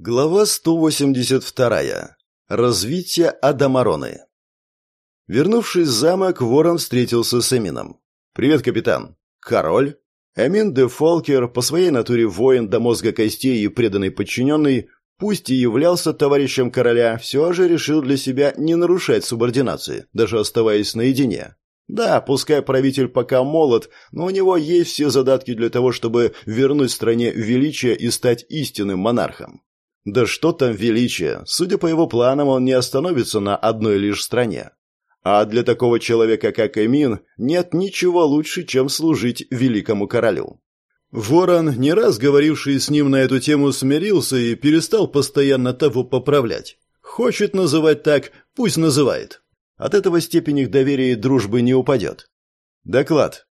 Глава 182. Развитие Адамароны. Вернувшись в замок, Ворон встретился с Эмином. «Привет, капитан». «Король?» Эмин де Фолкер, по своей натуре воин до мозга костей и преданный подчиненный, пусть и являлся товарищем короля, все же решил для себя не нарушать субординации, даже оставаясь наедине. Да, пускай правитель пока молод, но у него есть все задатки для того, чтобы вернуть стране величие и стать истинным монархом. Да что там величие, судя по его планам, он не остановится на одной лишь стране. А для такого человека, как Эмин, нет ничего лучше, чем служить великому королю. Ворон, не раз говоривший с ним на эту тему, смирился и перестал постоянно того поправлять. Хочет называть так, пусть называет. От этого степень их доверия и дружбы не упадет. Доклад.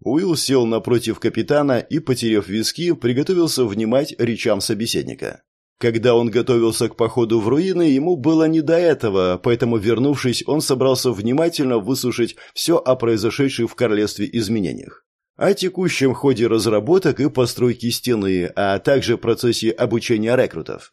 Уилл сел напротив капитана и, потеряв виски, приготовился внимать речам собеседника. Когда он готовился к походу в руины, ему было не до этого, поэтому, вернувшись, он собрался внимательно выслушать все о произошедших в королевстве изменениях. О текущем ходе разработок и постройки стены, а также процессе обучения рекрутов.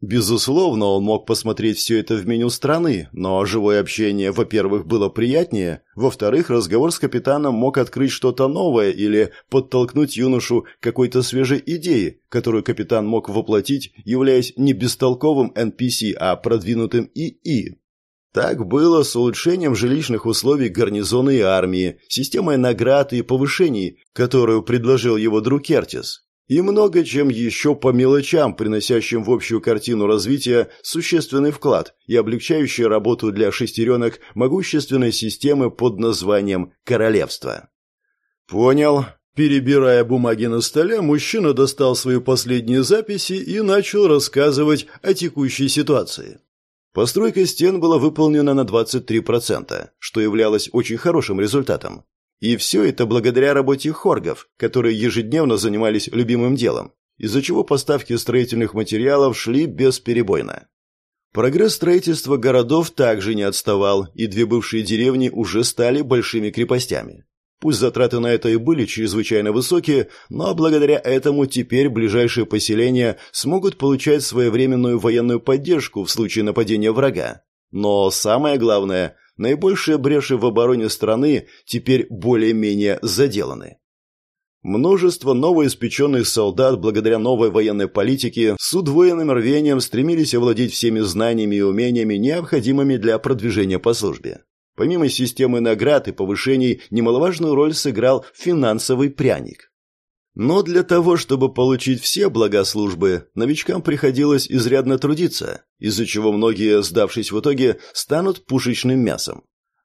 Безусловно, он мог посмотреть все это в меню страны, но живое общение, во-первых, было приятнее, во-вторых, разговор с капитаном мог открыть что-то новое или подтолкнуть юношу какой-то свежей идеи, которую капитан мог воплотить, являясь не бестолковым NPC, а продвинутым ИИ. Так было с улучшением жилищных условий гарнизона и армии, системой наград и повышений, которую предложил его друг Кертис и много чем еще по мелочам, приносящим в общую картину развития существенный вклад и облегчающий работу для шестеренок могущественной системы под названием «Королевство». «Понял». Перебирая бумаги на столе, мужчина достал свои последние записи и начал рассказывать о текущей ситуации. Постройка стен была выполнена на 23%, что являлось очень хорошим результатом. И все это благодаря работе хоргов, которые ежедневно занимались любимым делом, из-за чего поставки строительных материалов шли бесперебойно. Прогресс строительства городов также не отставал, и две бывшие деревни уже стали большими крепостями. Пусть затраты на это и были чрезвычайно высокие, но благодаря этому теперь ближайшие поселения смогут получать своевременную военную поддержку в случае нападения врага. Но самое главное, наибольшие бреши в обороне страны теперь более-менее заделаны. Множество новоиспеченных солдат, благодаря новой военной политике, с удвоенным рвением стремились овладеть всеми знаниями и умениями, необходимыми для продвижения по службе. Помимо системы наград и повышений, немаловажную роль сыграл финансовый пряник. Но для того, чтобы получить все блага службы, новичкам приходилось изрядно трудиться, из-за чего многие, сдавшись в итоге, станут пушечным мясом.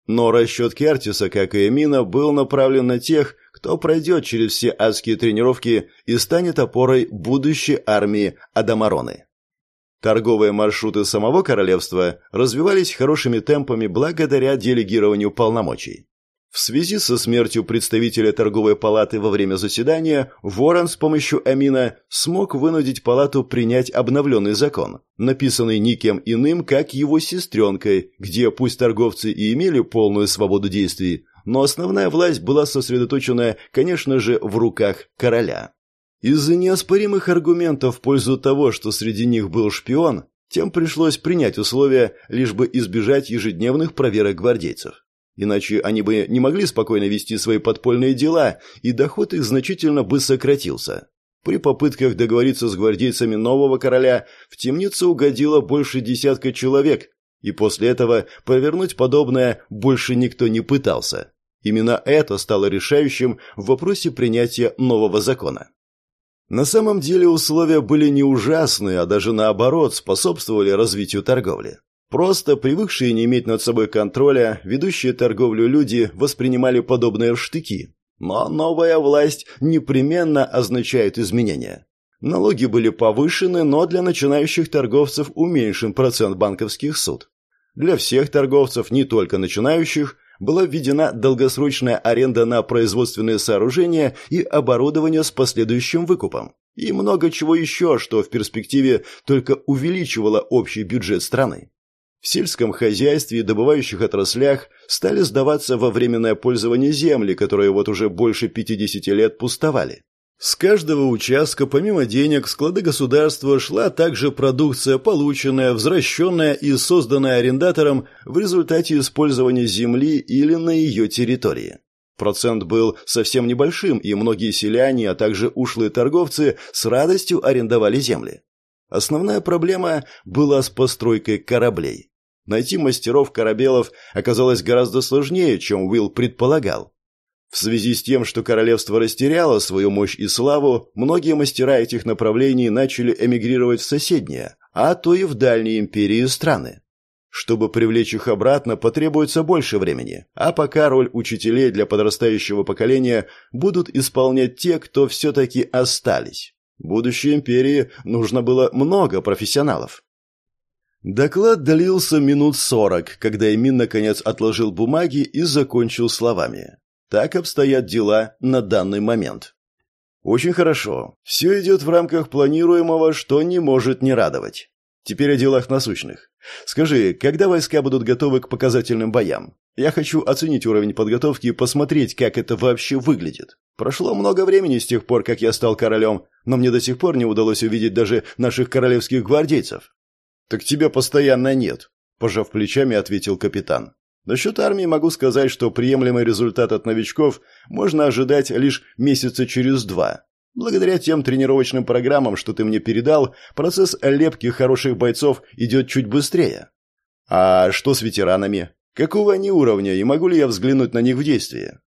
Но расчет Кертиса, как и Эмина, был направлен на тех, кто пройдет через все адские тренировки и станет опорой будущей армии Адамароны. Торговые маршруты самого королевства развивались хорошими темпами благодаря делегированию полномочий. В связи со смертью представителя торговой палаты во время заседания, Ворон с помощью Амина смог вынудить палату принять обновленный закон, написанный никем иным, как его сестренкой, где пусть торговцы и имели полную свободу действий, но основная власть была сосредоточена, конечно же, в руках короля. Из-за неоспоримых аргументов в пользу того, что среди них был шпион, тем пришлось принять условия, лишь бы избежать ежедневных проверок гвардейцев. Иначе они бы не могли спокойно вести свои подпольные дела, и доход их значительно бы сократился. При попытках договориться с гвардейцами нового короля в темницу угодило больше десятка человек, и после этого повернуть подобное больше никто не пытался. Именно это стало решающим в вопросе принятия нового закона. На самом деле условия были не ужасные, а даже наоборот способствовали развитию торговли. Просто привыкшие не иметь над собой контроля, ведущие торговлю люди воспринимали подобные в штыки. Но новая власть непременно означает изменения. Налоги были повышены, но для начинающих торговцев уменьшен процент банковских суд. Для всех торговцев, не только начинающих, была введена долгосрочная аренда на производственные сооружения и оборудование с последующим выкупом. И много чего еще, что в перспективе только увеличивало общий бюджет страны в сельском хозяйстве и добывающих отраслях стали сдаваться во временное пользование земли, которые вот уже больше 50 лет пустовали. С каждого участка, помимо денег, склады государства шла также продукция, полученная, возвращенная и созданная арендатором в результате использования земли или на ее территории. Процент был совсем небольшим, и многие селяне, а также ушлые торговцы с радостью арендовали земли. Основная проблема была с постройкой кораблей. Найти мастеров-корабелов оказалось гораздо сложнее, чем Уилл предполагал. В связи с тем, что королевство растеряло свою мощь и славу, многие мастера этих направлений начали эмигрировать в соседние, а то и в дальние империи страны. Чтобы привлечь их обратно, потребуется больше времени, а пока роль учителей для подрастающего поколения будут исполнять те, кто все-таки остались. Будущей империи нужно было много профессионалов. Доклад длился минут сорок, когда Эмин наконец отложил бумаги и закончил словами. Так обстоят дела на данный момент. Очень хорошо. Все идет в рамках планируемого, что не может не радовать. Теперь о делах насущных. Скажи, когда войска будут готовы к показательным боям? Я хочу оценить уровень подготовки и посмотреть, как это вообще выглядит. Прошло много времени с тех пор, как я стал королем, но мне до сих пор не удалось увидеть даже наших королевских гвардейцев. Так тебя постоянно нет, пожав плечами, ответил капитан. Насчет армии могу сказать, что приемлемый результат от новичков можно ожидать лишь месяца через два. Благодаря тем тренировочным программам, что ты мне передал, процесс лепки хороших бойцов идет чуть быстрее. А что с ветеранами? Какого они уровня и могу ли я взглянуть на них в действии?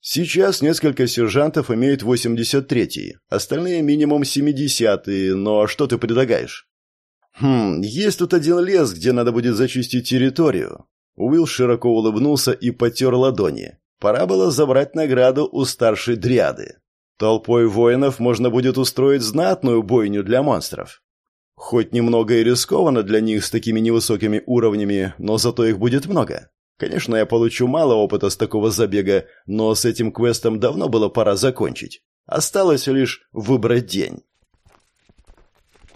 Сейчас несколько сержантов имеют 83-й, остальные минимум 70-е, но что ты предлагаешь? Хм, есть тут один лес, где надо будет зачистить территорию. Уилл широко улыбнулся и потер ладони. Пора было забрать награду у старшей дриады. Толпой воинов можно будет устроить знатную бойню для монстров. Хоть немного и рискованно для них с такими невысокими уровнями, но зато их будет много. Конечно, я получу мало опыта с такого забега, но с этим квестом давно было пора закончить. Осталось лишь выбрать день.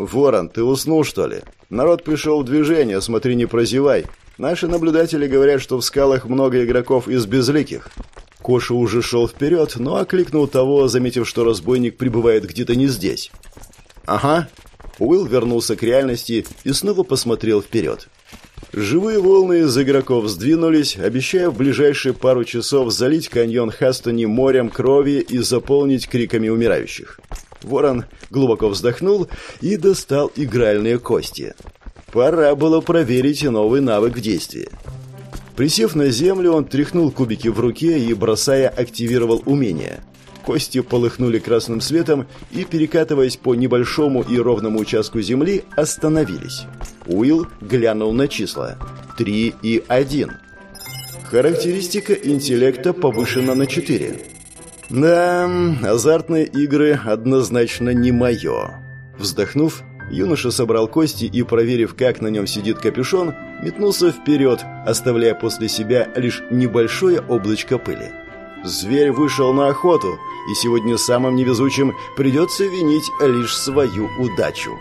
«Ворон, ты уснул, что ли? Народ пришел в движение, смотри, не прозевай. Наши наблюдатели говорят, что в скалах много игроков из безликих. Коша уже шел вперед, но окликнул того, заметив, что разбойник пребывает где-то не здесь. «Ага». Уилл вернулся к реальности и снова посмотрел вперед. Живые волны из игроков сдвинулись, обещая в ближайшие пару часов залить каньон Хастони морем крови и заполнить криками умирающих. Ворон глубоко вздохнул и достал игральные кости. Пора было проверить новый навык в действии. Присев на землю, он тряхнул кубики в руке и, бросая, активировал умение. Кости полыхнули красным светом и, перекатываясь по небольшому и ровному участку земли, остановились. Уилл глянул на числа. Три и один. Характеристика интеллекта повышена на 4. Да, азартные игры однозначно не мое. Вздохнув, Юноша собрал кости и, проверив, как на нем сидит капюшон, метнулся вперед, оставляя после себя лишь небольшое облачко пыли. Зверь вышел на охоту, и сегодня самым невезучим придется винить лишь свою удачу.